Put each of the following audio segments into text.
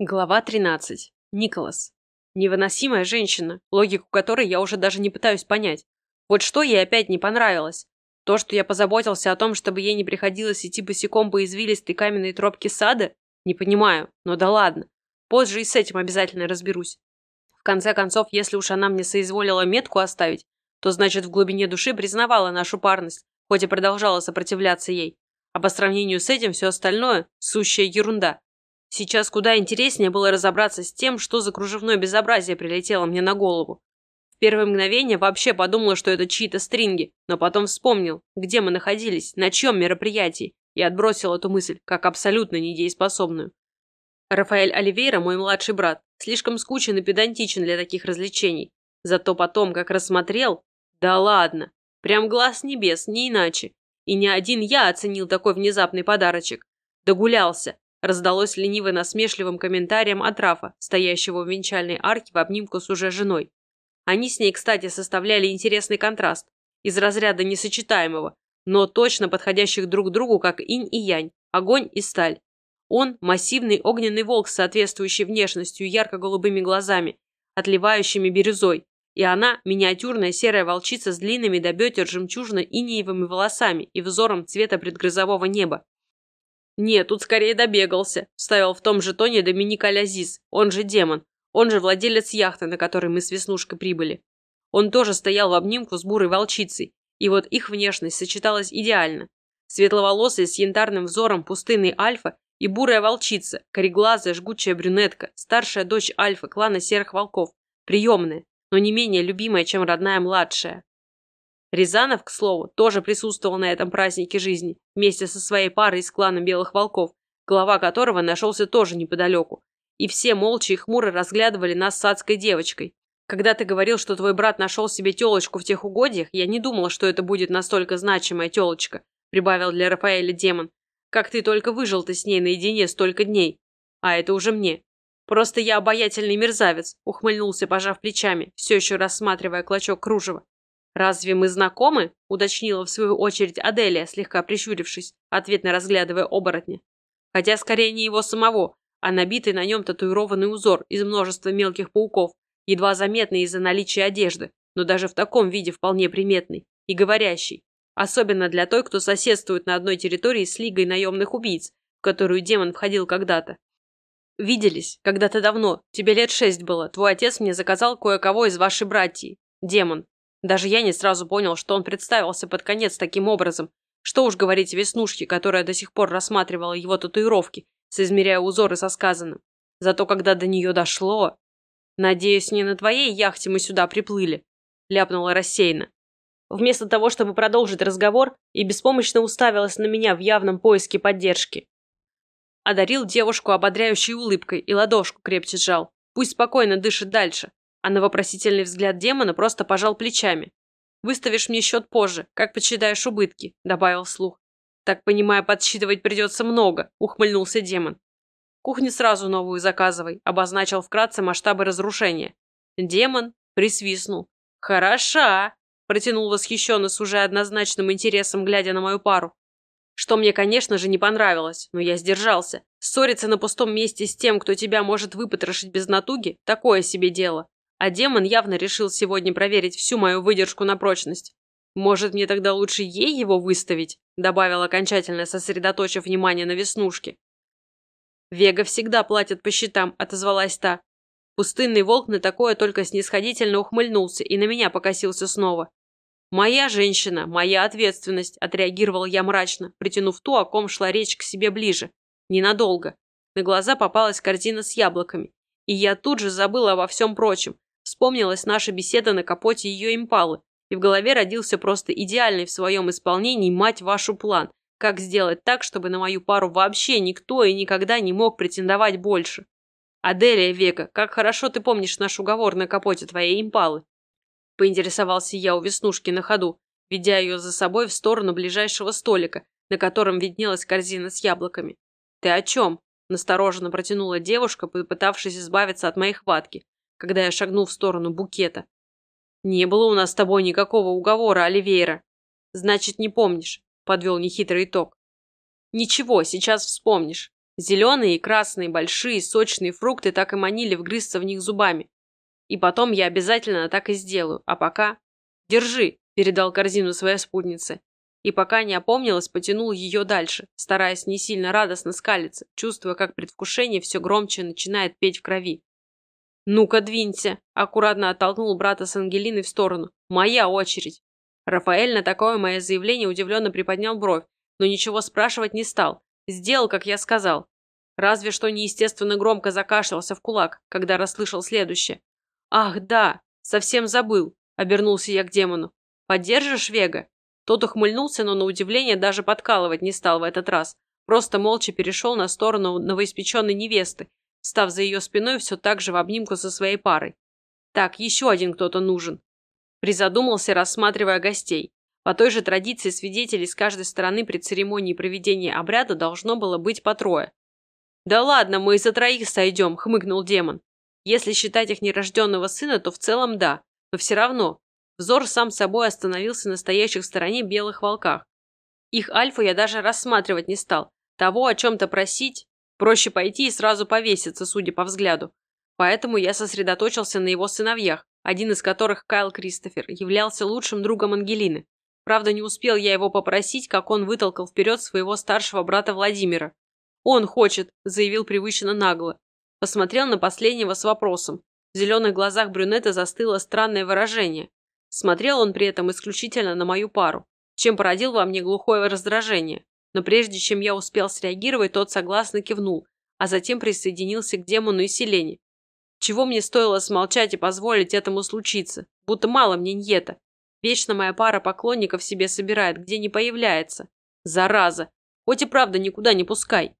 Глава 13. Николас. Невыносимая женщина, логику которой я уже даже не пытаюсь понять. Вот что ей опять не понравилось? То, что я позаботился о том, чтобы ей не приходилось идти босиком по извилистой каменной тропке сада? Не понимаю, но да ладно. Позже и с этим обязательно разберусь. В конце концов, если уж она мне соизволила метку оставить, то значит в глубине души признавала нашу парность, хоть и продолжала сопротивляться ей. А по сравнению с этим все остальное – сущая ерунда. Сейчас куда интереснее было разобраться с тем, что за кружевное безобразие прилетело мне на голову. В первое мгновение вообще подумала, что это чьи-то стринги, но потом вспомнил, где мы находились, на чем мероприятии, и отбросил эту мысль, как абсолютно недееспособную. Рафаэль Оливейра, мой младший брат, слишком скучен и педантичен для таких развлечений. Зато потом, как рассмотрел, да ладно, прям глаз небес, не иначе. И не один я оценил такой внезапный подарочек. Догулялся, Раздалось лениво-насмешливым комментарием от Рафа, стоящего в венчальной арке в обнимку с уже женой. Они с ней, кстати, составляли интересный контраст, из разряда несочетаемого, но точно подходящих друг другу, как инь и янь, огонь и сталь. Он – массивный огненный волк с соответствующей внешностью ярко-голубыми глазами, отливающими бирюзой, и она – миниатюрная серая волчица с длинными до бедер жемчужно-инеевыми волосами и взором цвета предгрозового неба. «Нет, тут скорее добегался», – вставил в том же тоне Доминик Алязис, он же демон, он же владелец яхты, на которой мы с Веснушкой прибыли. Он тоже стоял в обнимку с бурой волчицей, и вот их внешность сочеталась идеально. Светловолосая с янтарным взором пустынный Альфа и бурая волчица, кореглазая жгучая брюнетка, старшая дочь Альфа клана Серых Волков, приемная, но не менее любимая, чем родная младшая. Рязанов, к слову, тоже присутствовал на этом празднике жизни, вместе со своей парой из клана Белых Волков, глава которого нашелся тоже неподалеку. И все молча и хмуро разглядывали нас с адской девочкой. Когда ты говорил, что твой брат нашел себе телочку в тех угодьях, я не думала, что это будет настолько значимая телочка, прибавил для Рафаэля демон. Как ты только выжил-то с ней наедине столько дней. А это уже мне. Просто я обаятельный мерзавец, ухмыльнулся, пожав плечами, все еще рассматривая клочок кружева. «Разве мы знакомы?» – уточнила в свою очередь Аделия, слегка прищурившись, ответно разглядывая оборотня. Хотя скорее не его самого, а набитый на нем татуированный узор из множества мелких пауков, едва заметный из-за наличия одежды, но даже в таком виде вполне приметный и говорящий. Особенно для той, кто соседствует на одной территории с Лигой наемных убийц, в которую демон входил когда-то. Виделись, когда-то давно, тебе лет шесть было, твой отец мне заказал кое-кого из вашей братьи. Демон, даже я не сразу понял, что он представился под конец таким образом. Что уж говорить Веснушке, которая до сих пор рассматривала его татуировки, соизмеряя узоры со сказанным. Зато когда до нее дошло... «Надеюсь, не на твоей яхте мы сюда приплыли», — ляпнула рассеянно. Вместо того, чтобы продолжить разговор, и беспомощно уставилась на меня в явном поиске поддержки. Одарил девушку ободряющей улыбкой и ладошку крепче сжал. Пусть спокойно дышит дальше а на вопросительный взгляд демона просто пожал плечами. «Выставишь мне счет позже, как подсчитаешь убытки», — добавил слух. «Так, понимая, подсчитывать придется много», — ухмыльнулся демон. «Кухню сразу новую заказывай», — обозначил вкратце масштабы разрушения. Демон присвистнул. «Хороша!» — протянул восхищенно с уже однозначным интересом, глядя на мою пару. Что мне, конечно же, не понравилось, но я сдержался. Ссориться на пустом месте с тем, кто тебя может выпотрошить без натуги, такое себе дело. А демон явно решил сегодня проверить всю мою выдержку на прочность. Может, мне тогда лучше ей его выставить? Добавил окончательно, сосредоточив внимание на веснушке. Вега всегда платит по счетам, отозвалась та. Пустынный волк на такое только снисходительно ухмыльнулся и на меня покосился снова. «Моя женщина, моя ответственность», – отреагировал я мрачно, притянув ту, о ком шла речь к себе ближе. Ненадолго. На глаза попалась картина с яблоками. И я тут же забыла обо всем прочем, Вспомнилась наша беседа на капоте ее импалы, и в голове родился просто идеальный в своем исполнении, мать вашу, план. Как сделать так, чтобы на мою пару вообще никто и никогда не мог претендовать больше? Аделия Века, как хорошо ты помнишь наш уговор на капоте твоей импалы. Поинтересовался я у Веснушки на ходу, ведя ее за собой в сторону ближайшего столика, на котором виднелась корзина с яблоками. «Ты о чем?» – настороженно протянула девушка, попытавшись избавиться от моей хватки, когда я шагнул в сторону букета. «Не было у нас с тобой никакого уговора, Оливейра». «Значит, не помнишь», – подвел нехитрый итог. «Ничего, сейчас вспомнишь. Зеленые и красные, большие, сочные фрукты так и манили вгрызться в них зубами. И потом я обязательно так и сделаю. А пока... «Держи», – передал корзину своей спутнице. И пока не опомнилась, потянул ее дальше, стараясь не сильно радостно скалиться, чувствуя, как предвкушение все громче начинает петь в крови. «Ну-ка, двинься!» – аккуратно оттолкнул брата с Ангелиной в сторону. «Моя очередь!» Рафаэль на такое мое заявление удивленно приподнял бровь, но ничего спрашивать не стал, Сделал, как я сказал. Разве что неестественно громко закашлялся в кулак, когда расслышал следующее. «Ах, да! Совсем забыл!» – обернулся я к демону. «Поддержишь Вега?» Тот ухмыльнулся, но на удивление даже подкалывать не стал в этот раз. Просто молча перешел на сторону новоиспеченной невесты, став за ее спиной все так же в обнимку со своей парой. «Так, еще один кто-то нужен!» Призадумался, рассматривая гостей. По той же традиции свидетелей с каждой стороны при церемонии проведения обряда должно было быть по трое. «Да ладно, мы из-за троих сойдем», — хмыкнул демон. «Если считать их нерожденного сына, то в целом да, но все равно». Взор сам собой остановился на стоящих в стороне белых волках. Их альфу я даже рассматривать не стал. Того о чем-то просить, проще пойти и сразу повеситься, судя по взгляду. Поэтому я сосредоточился на его сыновьях, один из которых, Кайл Кристофер, являлся лучшим другом Ангелины. Правда, не успел я его попросить, как он вытолкал вперед своего старшего брата Владимира. «Он хочет», – заявил привычно нагло. Посмотрел на последнего с вопросом. В зеленых глазах брюнета застыло странное выражение. Смотрел он при этом исключительно на мою пару, чем породил во мне глухое раздражение. Но прежде чем я успел среагировать, тот согласно кивнул, а затем присоединился к демону и Селене. Чего мне стоило смолчать и позволить этому случиться? Будто мало мне ньета. Вечно моя пара поклонников себе собирает, где не появляется. Зараза. Хоть и правда никуда не пускай.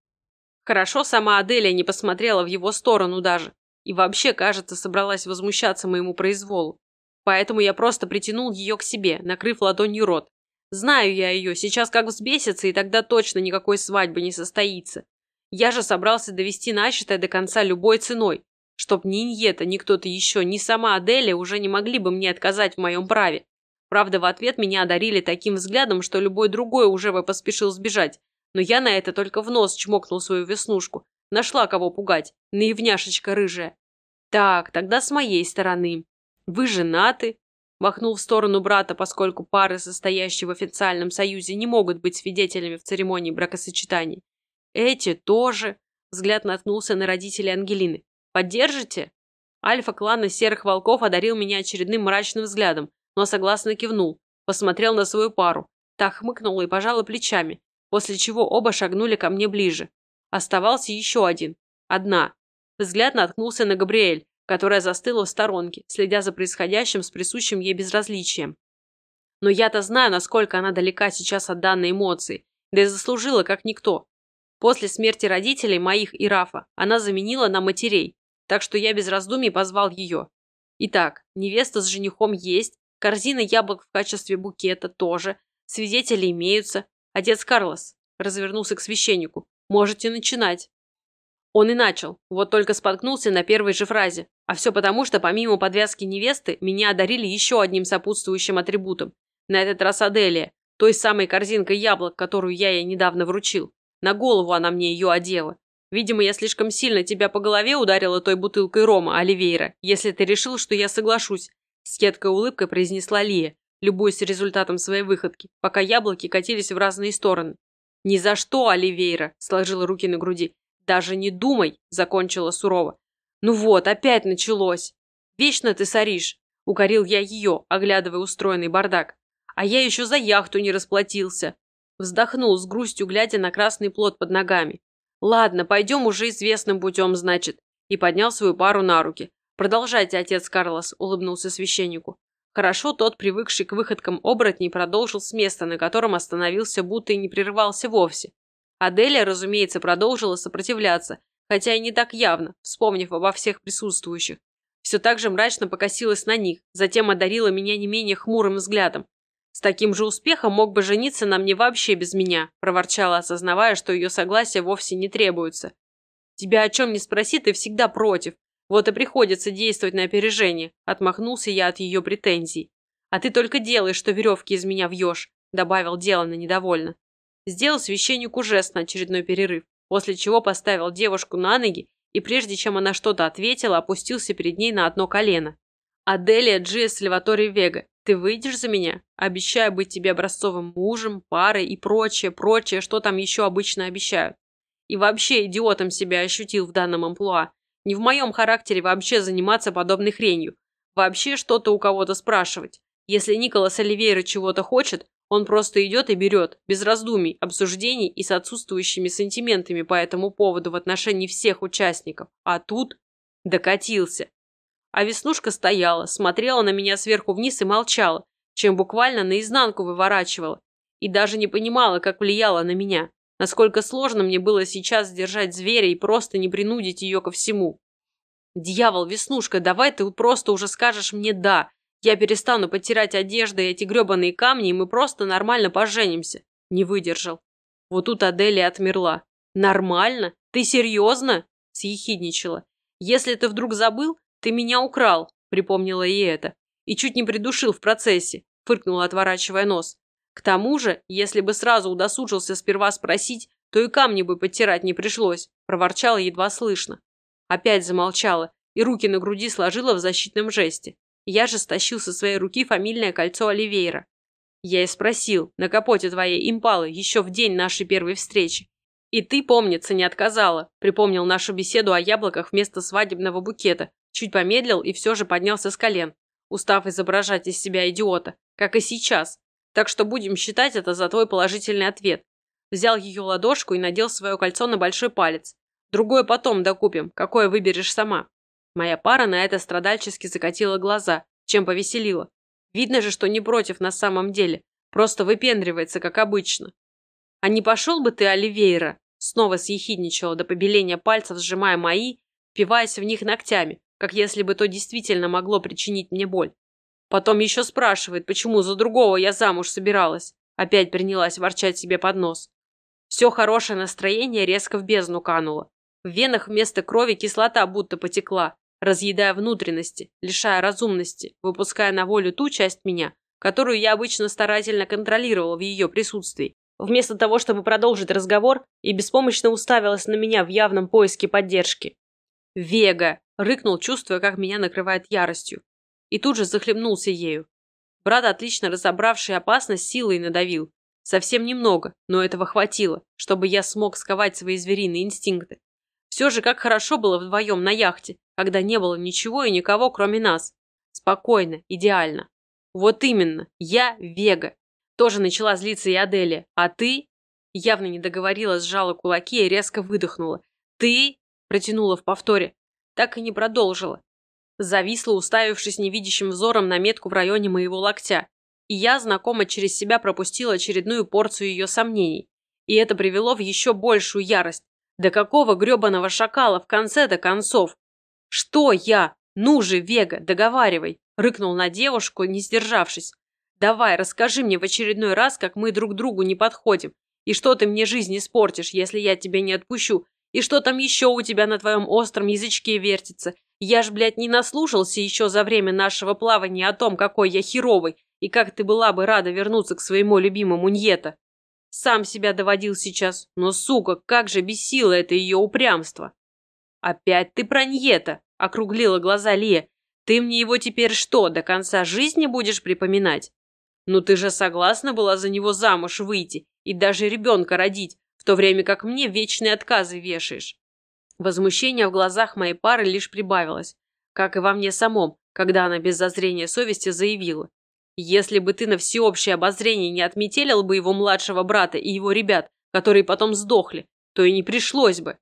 Хорошо сама Аделия не посмотрела в его сторону даже. И вообще, кажется, собралась возмущаться моему произволу. Поэтому я просто притянул ее к себе, накрыв ладонью рот. Знаю я ее, сейчас как взбесится, и тогда точно никакой свадьбы не состоится. Я же собрался довести начатое до конца любой ценой. Чтоб ни Иньета, ни кто-то еще, ни сама Аделия уже не могли бы мне отказать в моем праве. Правда, в ответ меня одарили таким взглядом, что любой другой уже бы поспешил сбежать. Но я на это только в нос чмокнул свою веснушку. Нашла кого пугать. Наивняшечка рыжая. Так, тогда с моей стороны. Вы женаты? Махнул в сторону брата, поскольку пары, состоящие в официальном союзе, не могут быть свидетелями в церемонии бракосочетания. Эти тоже. Взгляд наткнулся на родителей Ангелины. Поддержите? Альфа клана Серых Волков одарил меня очередным мрачным взглядом, но согласно кивнул, посмотрел на свою пару, так хмыкнула и пожала плечами, после чего оба шагнули ко мне ближе. Оставался еще один. Одна. Взгляд наткнулся на Габриэль, которая застыла в сторонке, следя за происходящим с присущим ей безразличием. Но я-то знаю, насколько она далека сейчас от данной эмоции, да и заслужила как никто. После смерти родителей моих и Рафа она заменила на матерей, так что я без раздумий позвал ее. Итак, невеста с женихом есть, Корзина яблок в качестве букета тоже. Свидетели имеются. Отец Карлос развернулся к священнику. Можете начинать. Он и начал, вот только споткнулся на первой же фразе. А все потому, что помимо подвязки невесты, меня одарили еще одним сопутствующим атрибутом. На этот раз Аделия, той самой корзинкой яблок, которую я ей недавно вручил. На голову она мне ее одела. Видимо, я слишком сильно тебя по голове ударила той бутылкой рома, Оливейра, если ты решил, что я соглашусь. С едкой улыбкой произнесла Лия, любуясь результатом своей выходки, пока яблоки катились в разные стороны. «Ни за что, Оливейра!» – сложила руки на груди. «Даже не думай!» – закончила сурово. «Ну вот, опять началось!» «Вечно ты соришь!» – укорил я ее, оглядывая устроенный бардак. «А я еще за яхту не расплатился!» Вздохнул с грустью, глядя на красный плод под ногами. «Ладно, пойдем уже известным путем, значит», и поднял свою пару на руки. «Продолжайте, отец Карлос», — улыбнулся священнику. Хорошо тот, привыкший к выходкам оборотней, продолжил с места, на котором остановился, будто и не прерывался вовсе. Аделия, разумеется, продолжила сопротивляться, хотя и не так явно, вспомнив обо всех присутствующих. Все так же мрачно покосилась на них, затем одарила меня не менее хмурым взглядом. «С таким же успехом мог бы жениться на мне вообще без меня», проворчала, осознавая, что ее согласие вовсе не требуется. «Тебя о чем не спроси, ты всегда против. Вот и приходится действовать на опережение. Отмахнулся я от ее претензий. А ты только делай, что веревки из меня вьешь, добавил Делано недовольно. Сделал священнику жест на очередной перерыв. после чего поставил девушку на ноги и прежде чем она что-то ответила, опустился перед ней на одно колено. «Аделия Джиэс Сальватори Вега, ты выйдешь за меня? Обещаю быть тебе образцовым мужем, парой и прочее, прочее, что там еще обычно обещают. И вообще идиотом себя ощутил в данном амплуа. Не в моем характере вообще заниматься подобной хренью. Вообще что-то у кого-то спрашивать. Если Николас Оливейра чего-то хочет, он просто идет и берет, без раздумий, обсуждений и с отсутствующими сантиментами по этому поводу в отношении всех участников. А тут докатился. А Веснушка стояла, смотрела на меня сверху вниз и молчала, чем буквально наизнанку выворачивала. И даже не понимала, как влияла на меня. Насколько сложно мне было сейчас сдержать зверя и просто не принудить ее ко всему. «Дьявол, Веснушка, давай ты просто уже скажешь мне «да», я перестану подтирать одежды и эти гребаные камни, и мы просто нормально поженимся. Не выдержал. Вот тут Аделия отмерла. Нормально? Ты серьезно? Съехидничала. Если ты вдруг забыл, ты меня украл, припомнила ей это. И чуть не придушил в процессе, фыркнула, отворачивая нос. К тому же, если бы сразу удосужился сперва спросить, то и камни бы подтирать не пришлось, проворчала едва слышно. Опять замолчала и руки на груди сложила в защитном жесте. Я же стащил со своей руки фамильное кольцо Оливейра. Я и спросил, на капоте твоей импалы, еще в день нашей первой встречи. И ты, помнится, не отказала. Припомнил нашу беседу о яблоках вместо свадебного букета. Чуть помедлил и все же поднялся с колен, устав изображать из себя идиота, как и сейчас. Так что будем считать это за твой положительный ответ. Взял ее ладошку и надел свое кольцо на большой палец. Другое потом докупим, какое выберешь сама. Моя пара на это страдальчески закатила глаза, чем повеселила. Видно же, что не против на самом деле, просто выпендривается, как обычно. «А не пошел бы ты, Оливейра?» Снова съехидничала до побеления пальцев, сжимая мои, впиваясь в них ногтями, как если бы то действительно могло причинить мне боль. Потом еще спрашивает, почему за другого я замуж собиралась. Опять принялась ворчать себе под нос. Все хорошее настроение резко в бездну кануло. В венах вместо крови кислота будто потекла, разъедая внутренности, лишая разумности, выпуская на волю ту часть меня, которую я обычно старательно контролировала в ее присутствии. Вместо того, чтобы продолжить разговор, и беспомощно уставилась на меня в явном поиске поддержки. «Вега!» – рыкнул, чувствуя, как меня накрывает яростью. И тут же захлебнулся ею. Брат, отлично разобравший опасность, силой надавил. Совсем немного, но этого хватило, чтобы я смог сковать свои звериные инстинкты. Все же как хорошо было вдвоем на яхте, когда не было ничего и никого, кроме нас. Спокойно, идеально. Вот именно, я Вега. Тоже начала злиться и Аделия. А ты? Явно не договорила, сжала кулаки и резко выдохнула. Ты? Протянула в повторе. Так и не продолжила. Зависла, уставившись невидящим взором на метку в районе моего локтя. И я, знакомо через себя, пропустила очередную порцию ее сомнений. И это привело в еще большую ярость. Да какого гребаного шакала в конце-то концов? «Что я? Ну же, Вега, договаривай!» – рыкнул на девушку, не сдержавшись. «Давай, расскажи мне в очередной раз, как мы друг другу не подходим, и что ты мне жизнь испортишь, если я тебя не отпущу, и что там еще у тебя на твоем остром язычке вертится. Я ж, блядь, не наслушался еще за время нашего плавания о том, какой я херовый, и как ты была бы рада вернуться к своему любимому Ньета. Сам себя доводил сейчас, но, сука, как же бесило это ее упрямство!» «Опять ты про Ньета!» – округлила глаза Лия. «Ты мне его теперь что, до конца жизни будешь припоминать? Ну ты же согласна была за него замуж выйти и даже ребенка родить, в то время как мне вечные отказы вешаешь». Возмущение в глазах моей пары лишь прибавилось, как и во мне самом, когда она без зазрения совести заявила. «Если бы ты на всеобщее обозрение не отметелил бы его младшего брата и его ребят, которые потом сдохли, то и не пришлось бы.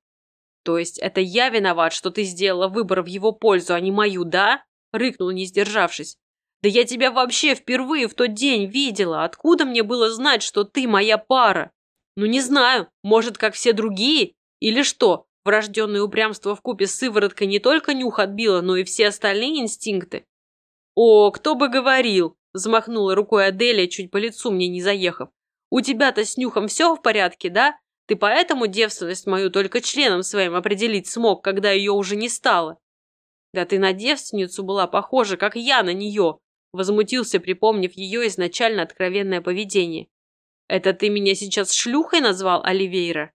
«То есть это я виноват, что ты сделала выбор в его пользу, а не мою, да?» – рыкнул, не сдержавшись. «Да я тебя вообще впервые в тот день видела. Откуда мне было знать, что ты моя пара? Ну не знаю, может, как все другие? Или что, врожденное упрямство в купе с не только нюх отбило, но и все остальные инстинкты?» «О, кто бы говорил!» – взмахнула рукой Аделия, чуть по лицу мне не заехав. «У тебя-то с нюхом все в порядке, да? Ты поэтому девственность мою только членом своим определить смог, когда ее уже не стало? Да ты на девственницу была похожа, как я на нее, возмутился, припомнив ее изначально откровенное поведение. Это ты меня сейчас шлюхой назвал, Оливейра?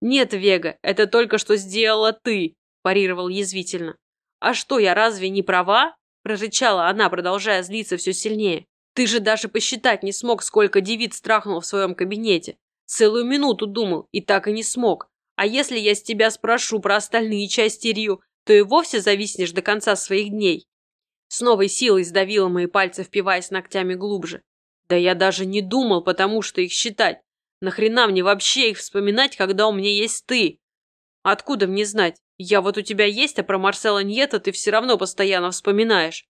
«Нет, Вега, это только что сделала ты», – парировал язвительно. «А что, я разве не права?» – прорычала она, продолжая злиться все сильнее. «Ты же даже посчитать не смог, сколько девиц страхнул в своем кабинете. Целую минуту думал, и так и не смог. А если я с тебя спрошу про остальные части Рио, то и вовсе зависнешь до конца своих дней». С новой силой сдавила мои пальцы, впиваясь ногтями глубже. Да я даже не думал, потому что их считать. Нахрена мне вообще их вспоминать, когда у меня есть ты? Откуда мне знать? Я вот у тебя есть, а про Марсела Ньета ты все равно постоянно вспоминаешь.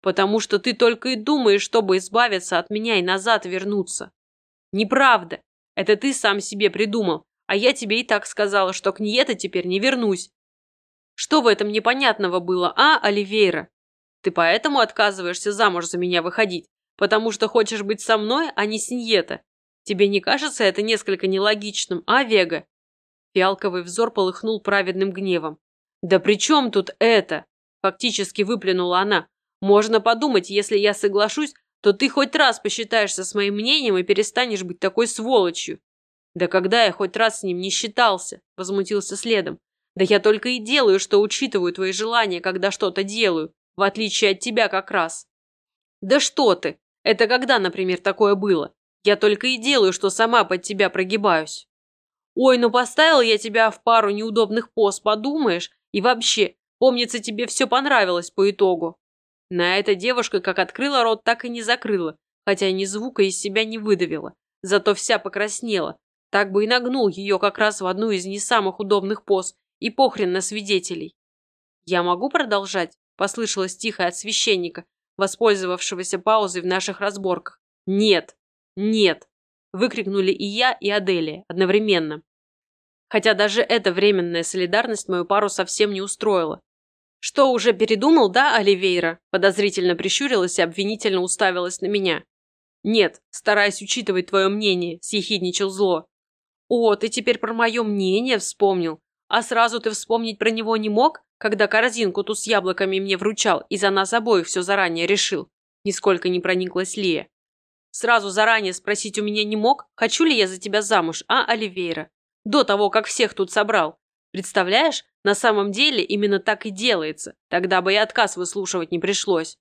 Потому что ты только и думаешь, чтобы избавиться от меня и назад вернуться. Неправда. Это ты сам себе придумал, а я тебе и так сказала, что к Ньета теперь не вернусь. Что в этом непонятного было, а, Оливейра? Ты поэтому отказываешься замуж за меня выходить, потому что хочешь быть со мной, а не с Ньета. Тебе не кажется это несколько нелогичным, а, Вега?» Фиалковый взор полыхнул праведным гневом. «Да при чем тут это?» Фактически выплюнула она. «Можно подумать, если я соглашусь, то ты хоть раз посчитаешься с моим мнением и перестанешь быть такой сволочью». «Да когда я хоть раз с ним не считался?» Возмутился следом. «Да я только и делаю, что учитываю твои желания, когда что-то делаю, в отличие от тебя как раз». «Да что ты! Это когда, например, такое было? Я только и делаю, что сама под тебя прогибаюсь. Ой, ну поставил я тебя в пару неудобных поз, подумаешь, и вообще, помнится, тебе все понравилось по итогу. На это девушка как открыла рот, так и не закрыла, хотя ни звука из себя не выдавила, зато вся покраснела. Так бы и нагнул ее как раз в одну из не самых удобных поз, и похрен на свидетелей. «Я могу продолжать?» – послышалось тихо от священника, воспользовавшегося паузой в наших разборках. «Нет!» «Нет!» – выкрикнули и я, и Аделия одновременно. Хотя даже эта временная солидарность мою пару совсем не устроила. «Что, уже передумал, да, Оливейра?» – подозрительно прищурилась и обвинительно уставилась на меня. «Нет, стараясь учитывать твое мнение», – съехидничал зло. «О, ты теперь про мое мнение вспомнил. А сразу ты вспомнить про него не мог, когда корзинку ту с яблоками мне вручал и за нас обоих все заранее решил?» Нисколько не прониклась Лия. Сразу заранее спросить у меня не мог, хочу ли я за тебя замуж, а, Оливейра? До того, как всех тут собрал. Представляешь, на самом деле именно так и делается. Тогда бы и отказ выслушивать не пришлось.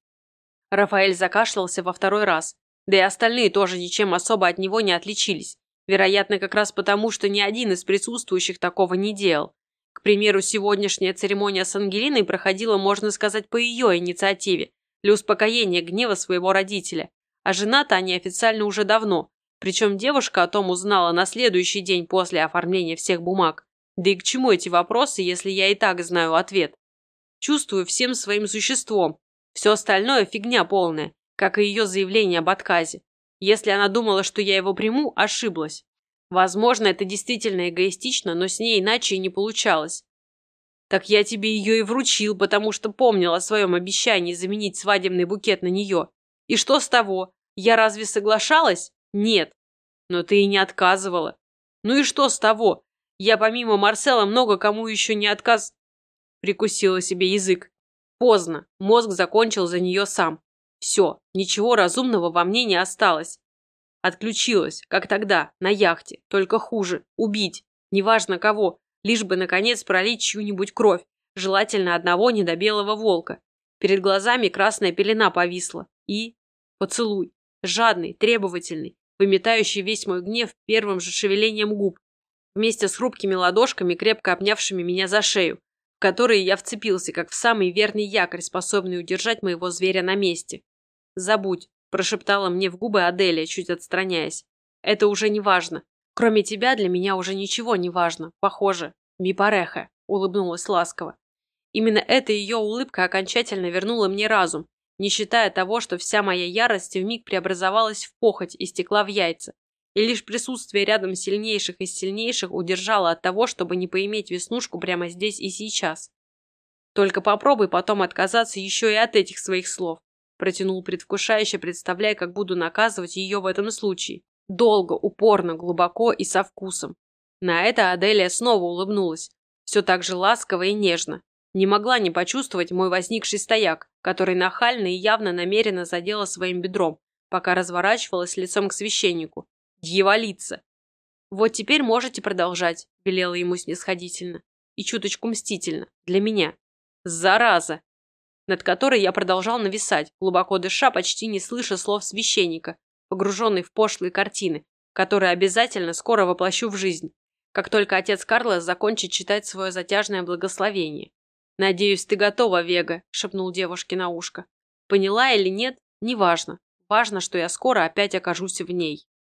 Рафаэль закашлялся во второй раз. Да и остальные тоже ничем особо от него не отличились. Вероятно, как раз потому, что ни один из присутствующих такого не делал. К примеру, сегодняшняя церемония с Ангелиной проходила, можно сказать, по ее инициативе, для успокоения гнева своего родителя. А женаты они официально уже давно, причем девушка о том узнала на следующий день после оформления всех бумаг. Да и к чему эти вопросы, если я и так знаю ответ? Чувствую всем своим существом. Все остальное фигня полная, как и ее заявление об отказе. Если она думала, что я его приму, ошиблась. Возможно, это действительно эгоистично, но с ней иначе и не получалось. Так я тебе ее и вручил, потому что помнил о своем обещании заменить свадебный букет на нее. И что с того? Я разве соглашалась? Нет. Но ты и не отказывала. Ну и что с того? Я помимо Марсела много кому еще не отказ... Прикусила себе язык. Поздно. Мозг закончил за нее сам. Все, ничего разумного во мне не осталось. Отключилась, как тогда, на яхте, только хуже, убить, неважно кого, лишь бы, наконец, пролить чью-нибудь кровь, желательно одного недобелого волка. Перед глазами красная пелена повисла. И... Поцелуй жадный, требовательный, выметающий весь мой гнев первым же шевелением губ, вместе с хрупкими ладошками, крепко обнявшими меня за шею, в которые я вцепился, как в самый верный якорь, способный удержать моего зверя на месте. «Забудь», – прошептала мне в губы Аделия, чуть отстраняясь. «Это уже не важно. Кроме тебя для меня уже ничего не важно. Похоже. Мипареха», – улыбнулась ласково. Именно эта ее улыбка окончательно вернула мне разум, не считая того, что вся моя ярость вмиг преобразовалась в похоть и стекла в яйца. И лишь присутствие рядом сильнейших из сильнейших удержало от того, чтобы не поиметь веснушку прямо здесь и сейчас. Только попробуй потом отказаться еще и от этих своих слов. Протянул предвкушающе, представляя, как буду наказывать ее в этом случае. Долго, упорно, глубоко и со вкусом. На это Аделия снова улыбнулась. Все так же ласково и нежно. Не могла не почувствовать мой возникший стояк, который нахально и явно намеренно задела своим бедром, пока разворачивалась лицом к священнику. Дьяволица! Вот теперь можете продолжать, велела ему снисходительно. И чуточку мстительно. Для меня. Зараза! Над которой я продолжал нависать, глубоко дыша, почти не слыша слов священника, погруженный в пошлые картины, которые обязательно скоро воплощу в жизнь, как только отец Карлос закончит читать свое затяжное благословение. «Надеюсь, ты готова, Вега», — шепнул девушке на ушко. «Поняла или нет, неважно. Важно, что я скоро опять окажусь в ней».